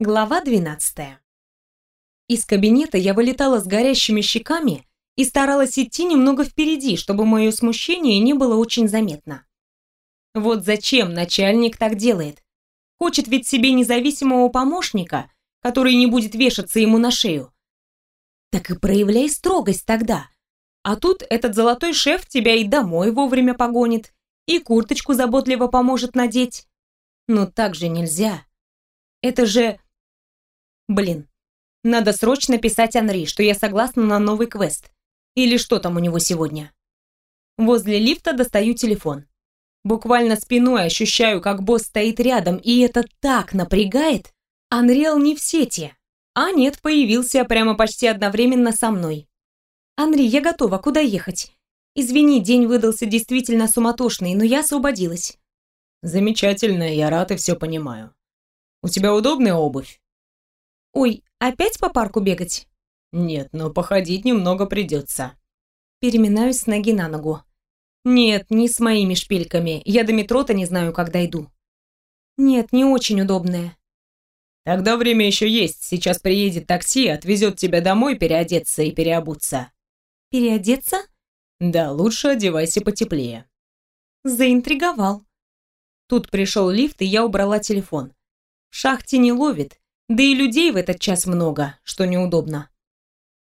Глава 12. Из кабинета я вылетала с горящими щеками и старалась идти немного впереди, чтобы мое смущение не было очень заметно. Вот зачем начальник так делает? Хочет ведь себе независимого помощника, который не будет вешаться ему на шею. Так и проявляй строгость тогда. А тут этот золотой шеф тебя и домой вовремя погонит, и курточку заботливо поможет надеть. Но так же нельзя. Это же... Блин, надо срочно писать Анри, что я согласна на новый квест. Или что там у него сегодня. Возле лифта достаю телефон. Буквально спиной ощущаю, как босс стоит рядом, и это так напрягает. Анриэл не в сети. А нет, появился прямо почти одновременно со мной. «Анри, я готова. Куда ехать?» «Извини, день выдался действительно суматошный, но я освободилась». «Замечательно, я рад и все понимаю. У тебя удобная обувь?» «Ой, опять по парку бегать?» «Нет, но походить немного придется». Переминаюсь с ноги на ногу. «Нет, не с моими шпильками. Я до метро-то не знаю, как дойду». «Нет, не очень удобная». «Тогда время еще есть. Сейчас приедет такси, отвезет тебя домой переодеться и переобуться». «Переодеться?» «Да, лучше одевайся потеплее». Заинтриговал. Тут пришел лифт, и я убрала телефон. В шахте не ловит, да и людей в этот час много, что неудобно.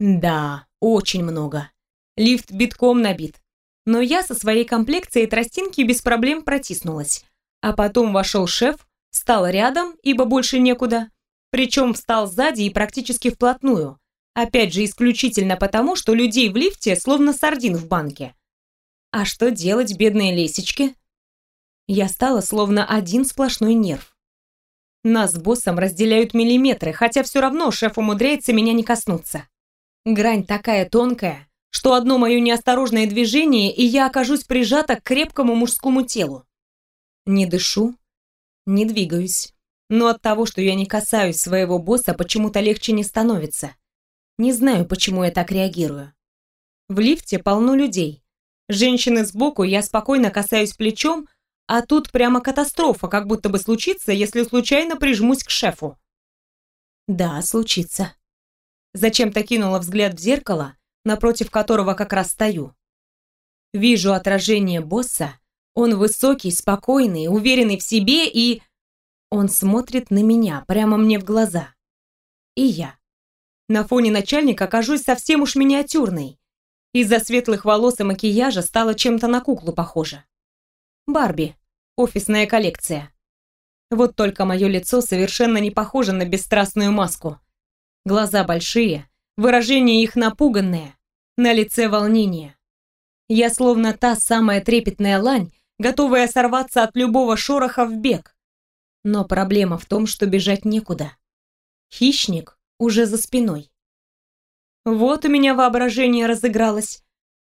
Да, очень много. Лифт битком набит. Но я со своей комплекцией тростинки без проблем протиснулась. А потом вошел шеф, встал рядом, ибо больше некуда. Причем встал сзади и практически вплотную. Опять же, исключительно потому, что людей в лифте словно сардин в банке. А что делать, бедные лесечки? Я стала словно один сплошной нерв. Нас с боссом разделяют миллиметры, хотя все равно шеф умудряется меня не коснуться. Грань такая тонкая, что одно мое неосторожное движение, и я окажусь прижата к крепкому мужскому телу. Не дышу, не двигаюсь. Но от того, что я не касаюсь своего босса, почему-то легче не становится. Не знаю, почему я так реагирую. В лифте полно людей. Женщины сбоку, я спокойно касаюсь плечом, а тут прямо катастрофа, как будто бы случится, если случайно прижмусь к шефу. Да, случится. Зачем-то кинула взгляд в зеркало, напротив которого как раз стою. Вижу отражение босса. Он высокий, спокойный, уверенный в себе и... Он смотрит на меня, прямо мне в глаза. И я. На фоне начальника кажусь совсем уж миниатюрной. Из-за светлых волос и макияжа стала чем-то на куклу похожа. Барби офисная коллекция. Вот только мое лицо совершенно не похоже на бесстрастную маску. Глаза большие, выражение их напуганное, на лице волнение. Я словно та самая трепетная лань, готовая сорваться от любого шороха в бег. Но проблема в том, что бежать некуда. Хищник уже за спиной. Вот у меня воображение разыгралось.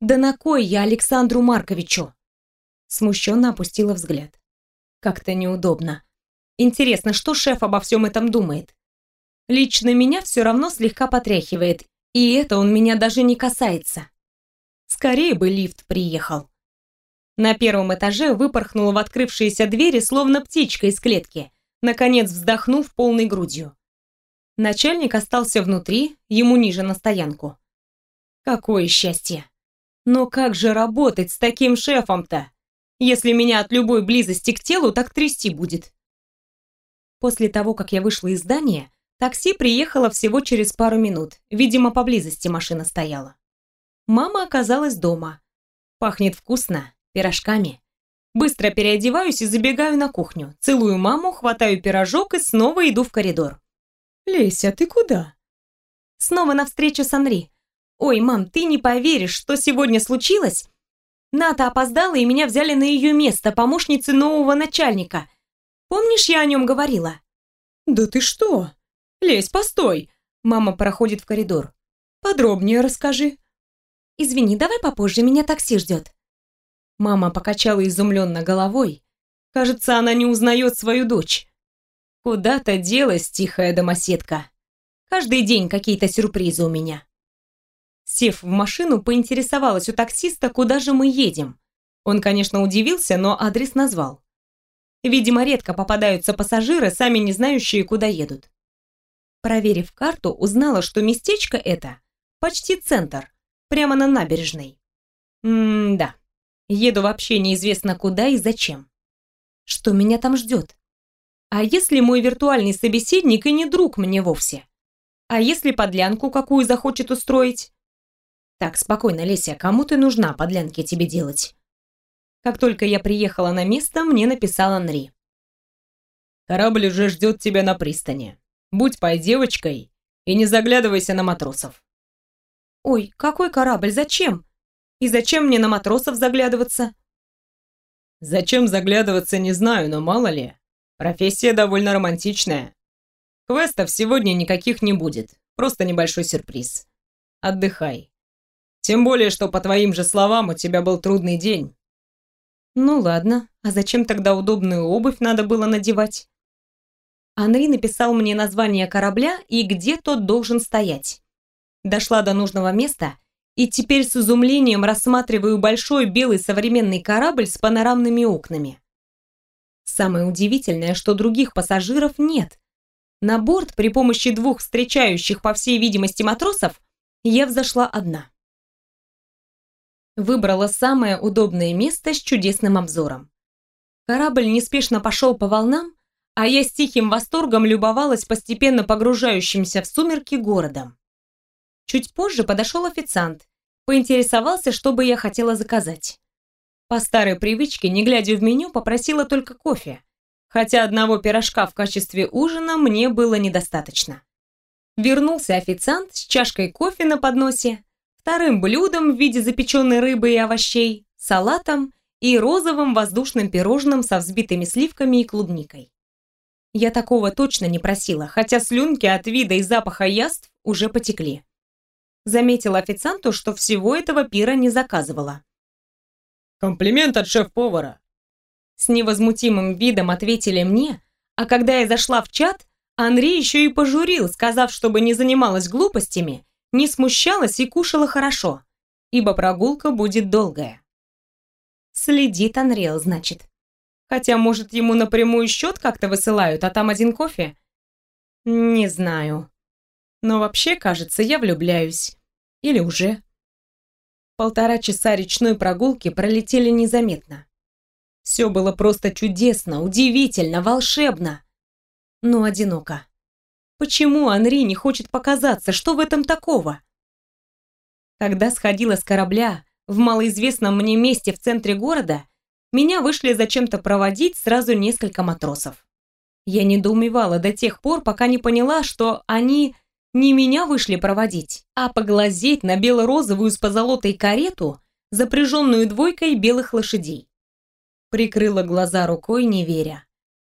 Да на кой я Александру Марковичу? Смущенно опустила взгляд. Как-то неудобно. Интересно, что шеф обо всем этом думает? Лично меня все равно слегка потряхивает, и это он меня даже не касается. Скорее бы лифт приехал. На первом этаже выпорхнула в открывшиеся двери, словно птичка из клетки, наконец вздохнув полной грудью. Начальник остался внутри, ему ниже на стоянку. Какое счастье! Но как же работать с таким шефом-то? Если меня от любой близости к телу так трясти будет. После того, как я вышла из здания, такси приехало всего через пару минут. Видимо, поблизости машина стояла. Мама оказалась дома. Пахнет вкусно, пирожками. Быстро переодеваюсь и забегаю на кухню. Целую маму, хватаю пирожок и снова иду в коридор. «Леся, ты куда?» Снова на встречу с Анри. «Ой, мам, ты не поверишь, что сегодня случилось? Ната опоздала, и меня взяли на ее место, помощницы нового начальника. Помнишь, я о нем говорила?» «Да ты что? Лезь, постой!» Мама проходит в коридор. «Подробнее расскажи». «Извини, давай попозже, меня такси ждет». Мама покачала изумленно головой. Кажется, она не узнает свою дочь. Куда-то делась тихая домоседка. Каждый день какие-то сюрпризы у меня. Сев в машину, поинтересовалась у таксиста, куда же мы едем. Он, конечно, удивился, но адрес назвал. Видимо, редко попадаются пассажиры, сами не знающие, куда едут. Проверив карту, узнала, что местечко это почти центр, прямо на набережной. М-да. Еду вообще неизвестно куда и зачем. Что меня там ждет? А если мой виртуальный собеседник и не друг мне вовсе? А если подлянку какую захочет устроить? Так, спокойно, Леся, кому ты нужна подлянки тебе делать? Как только я приехала на место, мне написал Анри. Корабль уже ждет тебя на пристани. Будь пой девочкой и не заглядывайся на матросов. Ой, какой корабль, зачем? И зачем мне на матросов заглядываться? Зачем заглядываться, не знаю, но мало ли. Профессия довольно романтичная. Квестов сегодня никаких не будет, просто небольшой сюрприз. Отдыхай. Тем более, что по твоим же словам у тебя был трудный день. Ну ладно, а зачем тогда удобную обувь надо было надевать? Анри написал мне название корабля и где тот должен стоять. Дошла до нужного места и теперь с изумлением рассматриваю большой белый современный корабль с панорамными окнами. Самое удивительное, что других пассажиров нет. На борт при помощи двух встречающих, по всей видимости, матросов я взошла одна. Выбрала самое удобное место с чудесным обзором. Корабль неспешно пошел по волнам, а я с тихим восторгом любовалась постепенно погружающимся в сумерки городом. Чуть позже подошел официант, поинтересовался, что бы я хотела заказать. По старой привычке, не глядя в меню, попросила только кофе, хотя одного пирожка в качестве ужина мне было недостаточно. Вернулся официант с чашкой кофе на подносе, вторым блюдом в виде запеченной рыбы и овощей, салатом и розовым воздушным пирожным со взбитыми сливками и клубникой. Я такого точно не просила, хотя слюнки от вида и запаха яств уже потекли. Заметила официанту, что всего этого пира не заказывала. Комплимент от шеф-повара. С невозмутимым видом ответили мне, а когда я зашла в чат, Анри еще и пожурил, сказав, чтобы не занималась глупостями, не смущалась и кушала хорошо, ибо прогулка будет долгая. Следит Анриэл, значит. Хотя, может, ему напрямую счет как-то высылают, а там один кофе? Не знаю. Но вообще, кажется, я влюбляюсь. Или уже. Полтора часа речной прогулки пролетели незаметно. Все было просто чудесно, удивительно, волшебно. Но одиноко. Почему Анри не хочет показаться? Что в этом такого? Когда сходила с корабля в малоизвестном мне месте в центре города, меня вышли зачем-то проводить сразу несколько матросов. Я недоумевала до тех пор, пока не поняла, что они не меня вышли проводить, а поглазеть на бело-розовую с позолотой карету, запряженную двойкой белых лошадей. Прикрыла глаза рукой, не веря.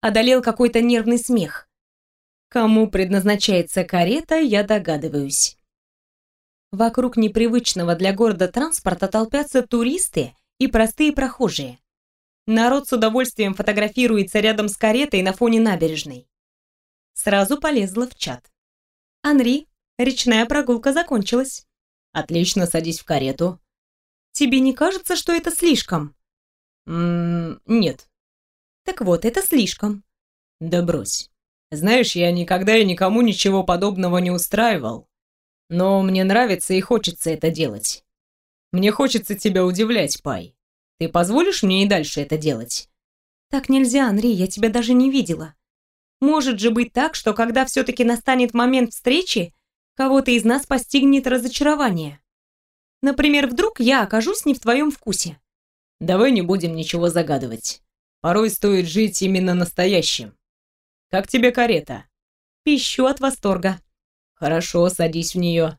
Одолел какой-то нервный смех. Кому предназначается карета, я догадываюсь. Вокруг непривычного для города транспорта толпятся туристы и простые прохожие. Народ с удовольствием фотографируется рядом с каретой на фоне набережной. Сразу полезла в чат. «Анри, речная прогулка закончилась». «Отлично, садись в карету». «Тебе не кажется, что это слишком?» «Ммм, нет». «Так вот, это слишком». «Да брось. Знаешь, я никогда и никому ничего подобного не устраивал. Но мне нравится и хочется это делать. Мне хочется тебя удивлять, Пай. Ты позволишь мне и дальше это делать?» «Так нельзя, Анри, я тебя даже не видела. Может же быть так, что когда все-таки настанет момент встречи, кого-то из нас постигнет разочарование. Например, вдруг я окажусь не в твоем вкусе. Давай не будем ничего загадывать. Порой стоит жить именно настоящим. Как тебе карета? Пищу от восторга. Хорошо, садись в нее.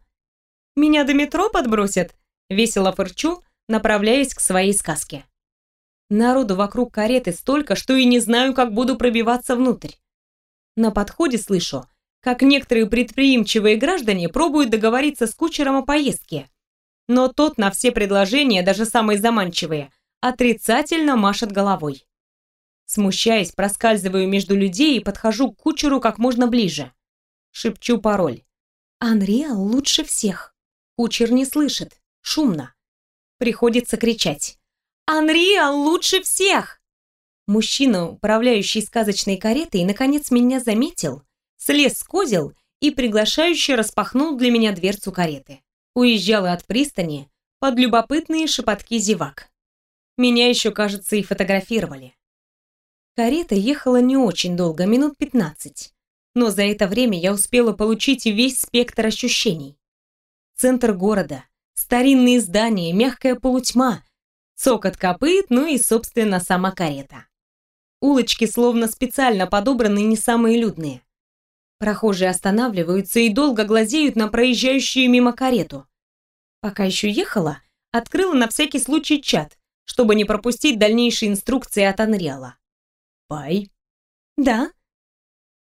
Меня до метро подбросят? Весело фырчу, направляясь к своей сказке. Народу вокруг кареты столько, что и не знаю, как буду пробиваться внутрь. На подходе слышу, как некоторые предприимчивые граждане пробуют договориться с кучером о поездке. Но тот на все предложения, даже самые заманчивые, отрицательно машет головой. Смущаясь, проскальзываю между людей и подхожу к кучеру как можно ближе. Шепчу пароль. «Анриал лучше всех». Кучер не слышит. Шумно. Приходится кричать. «Анриал лучше всех!» Мужчина, управляющий сказочной каретой, наконец меня заметил, слез с козел и приглашающе распахнул для меня дверцу кареты. Уезжала от пристани под любопытные шепотки зевак. Меня еще, кажется, и фотографировали. Карета ехала не очень долго, минут пятнадцать. Но за это время я успела получить весь спектр ощущений. Центр города, старинные здания, мягкая полутьма, цокот копыт, ну и, собственно, сама карета. Улочки словно специально подобраны не самые людные. Прохожие останавливаются и долго глазеют на проезжающую мимо карету. Пока еще ехала, открыла на всякий случай чат, чтобы не пропустить дальнейшие инструкции от Анриала. Пай? Да?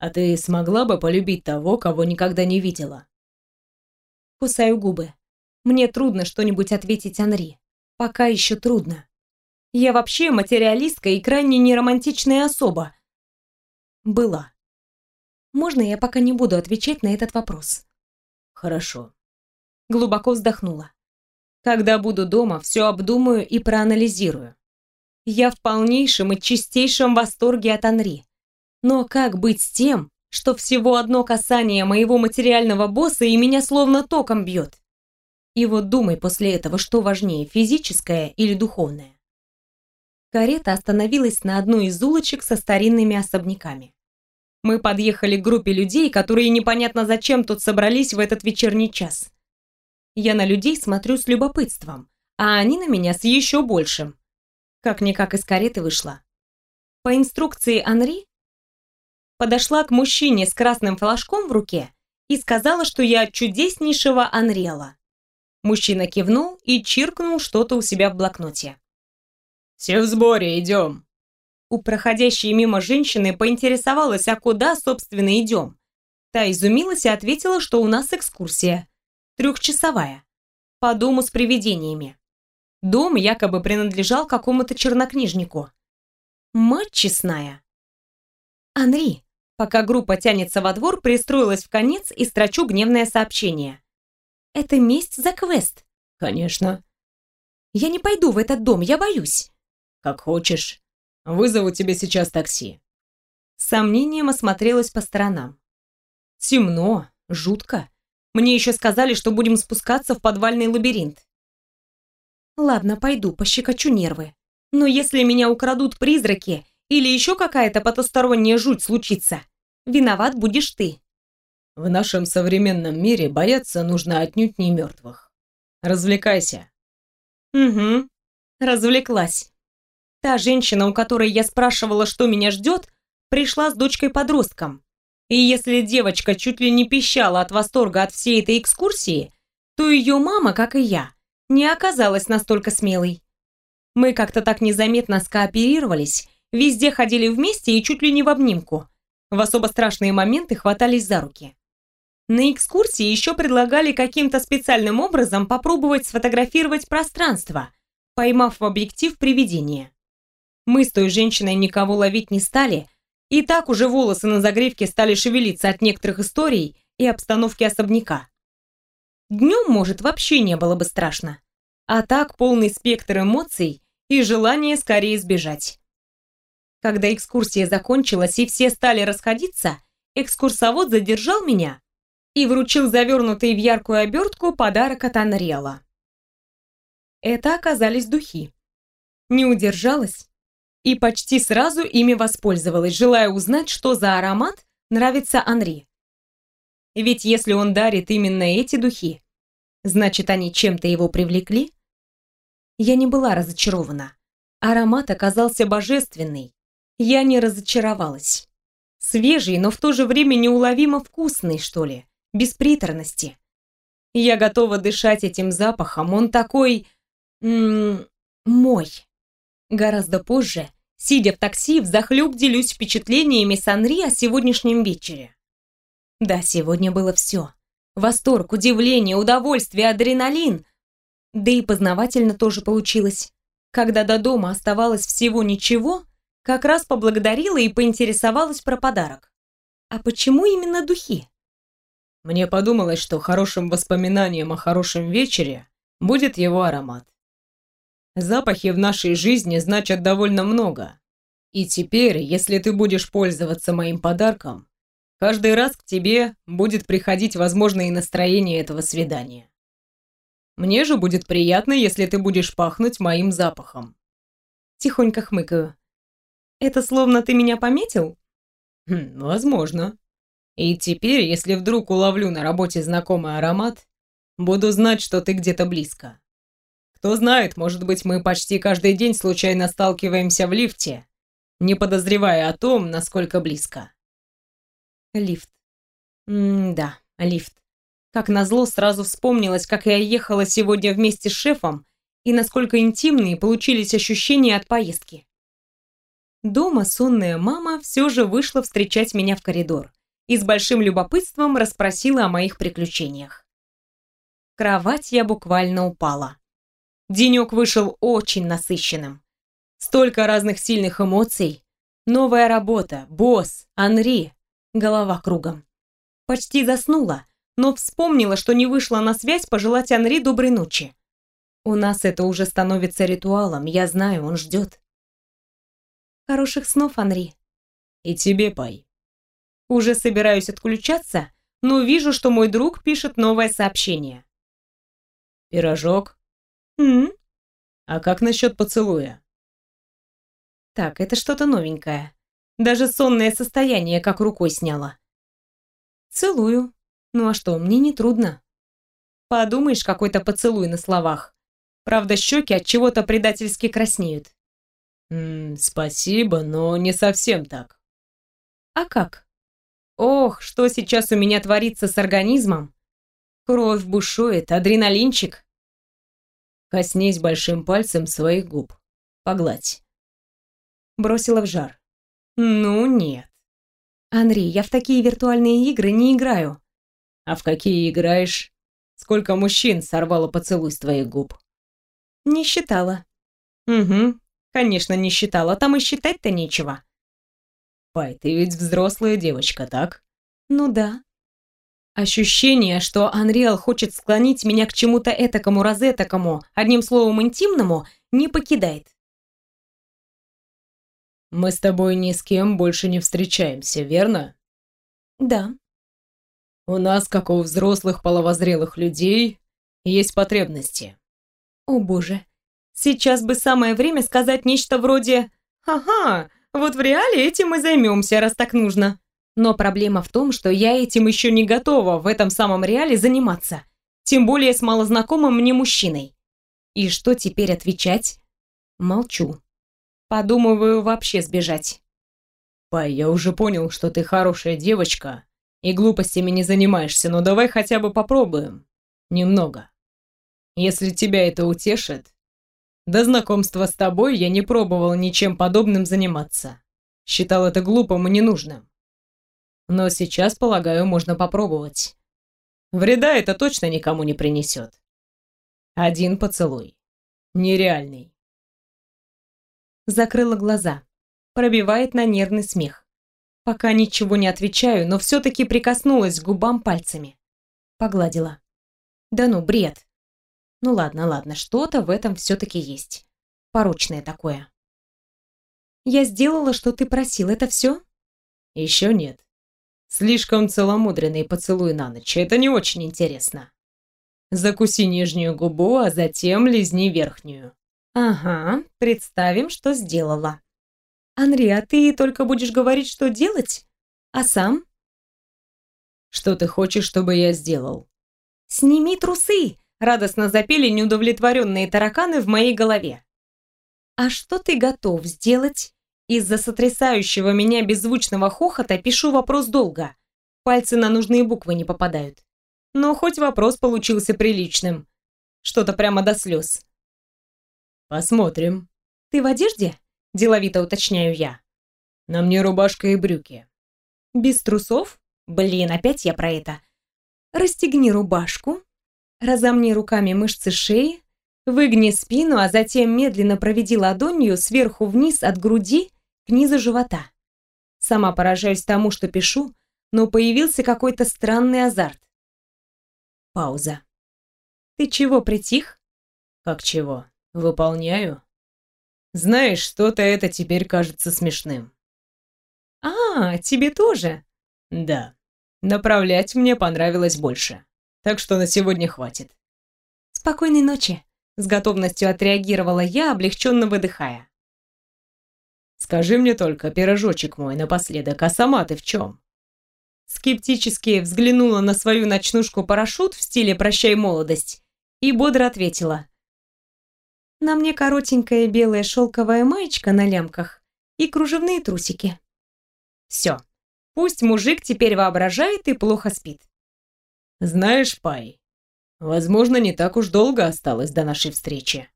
А ты смогла бы полюбить того, кого никогда не видела? Кусаю губы. Мне трудно что-нибудь ответить Анри. Пока еще трудно. Я вообще материалистка и крайне неромантичная особа. Была. Можно я пока не буду отвечать на этот вопрос? Хорошо. Глубоко вздохнула. Когда буду дома, все обдумаю и проанализирую. Я в полнейшем и чистейшем восторге от Анри. Но как быть с тем, что всего одно касание моего материального босса и меня словно током бьет? И вот думай после этого, что важнее, физическое или духовное. Карета остановилась на одной из улочек со старинными особняками. Мы подъехали к группе людей, которые непонятно зачем тут собрались в этот вечерний час. Я на людей смотрю с любопытством, а они на меня с еще большим. Как-никак из кареты вышла. По инструкции Анри подошла к мужчине с красным флажком в руке и сказала, что я чудеснейшего Анриэла. Мужчина кивнул и чиркнул что-то у себя в блокноте. «Все в сборе, идем!» У проходящей мимо женщины поинтересовалась, а куда, собственно, идем. Та изумилась и ответила, что у нас экскурсия. Трехчасовая. По дому с привидениями. Дом якобы принадлежал какому-то чернокнижнику. Мать честная. Анри, пока группа тянется во двор, пристроилась в конец и строчу гневное сообщение. Это месть за квест. Конечно. Я не пойду в этот дом, я боюсь. Как хочешь. Вызову тебе сейчас такси. Сомнением осмотрелась по сторонам. Темно, жутко. Мне еще сказали, что будем спускаться в подвальный лабиринт. Ладно, пойду, пощекочу нервы. Но если меня украдут призраки или еще какая-то потусторонняя жуть случится, виноват будешь ты. В нашем современном мире бояться нужно отнюдь не мертвых. Развлекайся. Угу, развлеклась. Та женщина, у которой я спрашивала, что меня ждет, пришла с дочкой-подростком. И если девочка чуть ли не пищала от восторга от всей этой экскурсии, то ее мама, как и я, не оказалась настолько смелой. Мы как-то так незаметно скооперировались, везде ходили вместе и чуть ли не в обнимку. В особо страшные моменты хватались за руки. На экскурсии еще предлагали каким-то специальным образом попробовать сфотографировать пространство, поймав в объектив привидение. Мы с той женщиной никого ловить не стали, и так уже волосы на загривке стали шевелиться от некоторых историй и обстановки особняка. Днем, может, вообще не было бы страшно. А так полный спектр эмоций и желание скорее сбежать. Когда экскурсия закончилась и все стали расходиться, экскурсовод задержал меня и вручил завернутый в яркую обертку подарок от Анриэла. Это оказались духи. Не удержалась и почти сразу ими воспользовалась, желая узнать, что за аромат нравится Анри. Ведь если он дарит именно эти духи, значит, они чем-то его привлекли? Я не была разочарована. Аромат оказался божественный. Я не разочаровалась. Свежий, но в то же время неуловимо вкусный, что ли, без приторности. Я готова дышать этим запахом, он такой... М -м, мой. Гораздо позже, сидя в такси, взахлеб делюсь впечатлениями с Анри о сегодняшнем вечере. Да, сегодня было все. Восторг, удивление, удовольствие, адреналин. Да и познавательно тоже получилось. Когда до дома оставалось всего ничего, как раз поблагодарила и поинтересовалась про подарок. А почему именно духи? Мне подумалось, что хорошим воспоминанием о хорошем вечере будет его аромат. Запахи в нашей жизни значат довольно много. И теперь, если ты будешь пользоваться моим подарком, Каждый раз к тебе будет приходить, возможно, и настроение этого свидания. Мне же будет приятно, если ты будешь пахнуть моим запахом. Тихонько хмыкаю. Это словно ты меня пометил? Хм, возможно. И теперь, если вдруг уловлю на работе знакомый аромат, буду знать, что ты где-то близко. Кто знает, может быть, мы почти каждый день случайно сталкиваемся в лифте, не подозревая о том, насколько близко. Лифт. М-да, лифт. Как назло, сразу вспомнилось, как я ехала сегодня вместе с шефом и насколько интимные получились ощущения от поездки. Дома сонная мама все же вышла встречать меня в коридор и с большим любопытством расспросила о моих приключениях. Кровать я буквально упала. Денек вышел очень насыщенным. Столько разных сильных эмоций. Новая работа, босс, Анри. Голова кругом. Почти заснула, но вспомнила, что не вышла на связь пожелать Анри доброй ночи. У нас это уже становится ритуалом, я знаю, он ждет. Хороших снов, Анри. И тебе, Пай. Уже собираюсь отключаться, но вижу, что мой друг пишет новое сообщение. Пирожок? М? А как насчет поцелуя? Так, это что-то новенькое. Даже сонное состояние как рукой сняло. Целую. Ну а что, мне не трудно. Подумаешь, какой-то поцелуй на словах. Правда, щеки от чего-то предательски краснеют. М спасибо, но не совсем так. А как? Ох, что сейчас у меня творится с организмом? Кровь бушует, адреналинчик. Коснись большим пальцем своих губ. Погладь. Бросила в жар. Ну нет. Анри, я в такие виртуальные игры не играю. А в какие играешь? Сколько мужчин сорвало поцелуй с твоих губ? Не считала. Угу, конечно, не считала. Там и считать-то нечего. Пай, ты ведь взрослая девочка, так? Ну да. Ощущение, что Анриэл хочет склонить меня к чему-то этакому розетакому, одним словом интимному, не покидает. Мы с тобой ни с кем больше не встречаемся, верно? Да. У нас, как у взрослых половозрелых людей, есть потребности. О боже. Сейчас бы самое время сказать нечто вроде «Ага, вот в реале этим и займемся, раз так нужно». Но проблема в том, что я этим еще не готова в этом самом реале заниматься. Тем более с малознакомым мне мужчиной. И что теперь отвечать? Молчу. Подумываю вообще сбежать. Пай, я уже понял, что ты хорошая девочка и глупостями не занимаешься, но давай хотя бы попробуем. Немного. Если тебя это утешит. До знакомства с тобой я не пробовал ничем подобным заниматься. Считал это глупым и ненужным. Но сейчас, полагаю, можно попробовать. Вреда это точно никому не принесет. Один поцелуй. Нереальный. Закрыла глаза. Пробивает на нервный смех. Пока ничего не отвечаю, но все-таки прикоснулась к губам пальцами. Погладила. Да ну, бред. Ну ладно, ладно, что-то в этом все-таки есть. Порочное такое. Я сделала, что ты просил, это все? Еще нет. Слишком целомудренный поцелуй на ночь. Это не очень интересно. Закуси нижнюю губу, а затем лизни верхнюю. Ага, представим, что сделала. Анри, а ты только будешь говорить, что делать? А сам? Что ты хочешь, чтобы я сделал? Сними трусы! Радостно запели неудовлетворенные тараканы в моей голове. А что ты готов сделать? Из-за сотрясающего меня беззвучного хохота пишу вопрос долго. Пальцы на нужные буквы не попадают. Но хоть вопрос получился приличным. Что-то прямо до слез. Посмотрим. Ты в одежде? Деловито уточняю я. На мне рубашка и брюки. Без трусов? Блин, опять я про это. Расстегни рубашку, разомни руками мышцы шеи, выгни спину, а затем медленно проведи ладонью сверху вниз от груди к низу живота. Сама поражаюсь тому, что пишу, но появился какой-то странный азарт. Пауза. Ты чего притих? Как чего? Выполняю. Знаешь, что-то это теперь кажется смешным. А, тебе тоже? Да. Направлять мне понравилось больше. Так что на сегодня хватит. Спокойной ночи, с готовностью отреагировала я, облегченно выдыхая. Скажи мне только, пирожочек мой, напоследок, а сама ты в чем? Скептически взглянула на свою ночнушку-парашют в стиле «Прощай, молодость» и бодро ответила. На мне коротенькая белая шелковая маечка на лямках и кружевные трусики. Все. Пусть мужик теперь воображает и плохо спит. Знаешь, Пай, возможно, не так уж долго осталось до нашей встречи.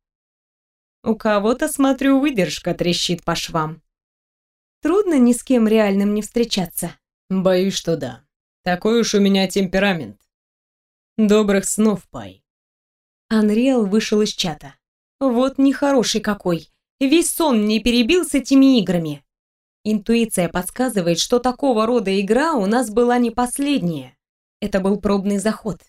У кого-то, смотрю, выдержка трещит по швам. Трудно ни с кем реальным не встречаться. Боюсь, что да. Такой уж у меня темперамент. Добрых снов, Пай. Анриэл вышел из чата. Вот нехороший какой. Весь сон мне перебил с этими играми. Интуиция подсказывает, что такого рода игра у нас была не последняя. Это был пробный заход.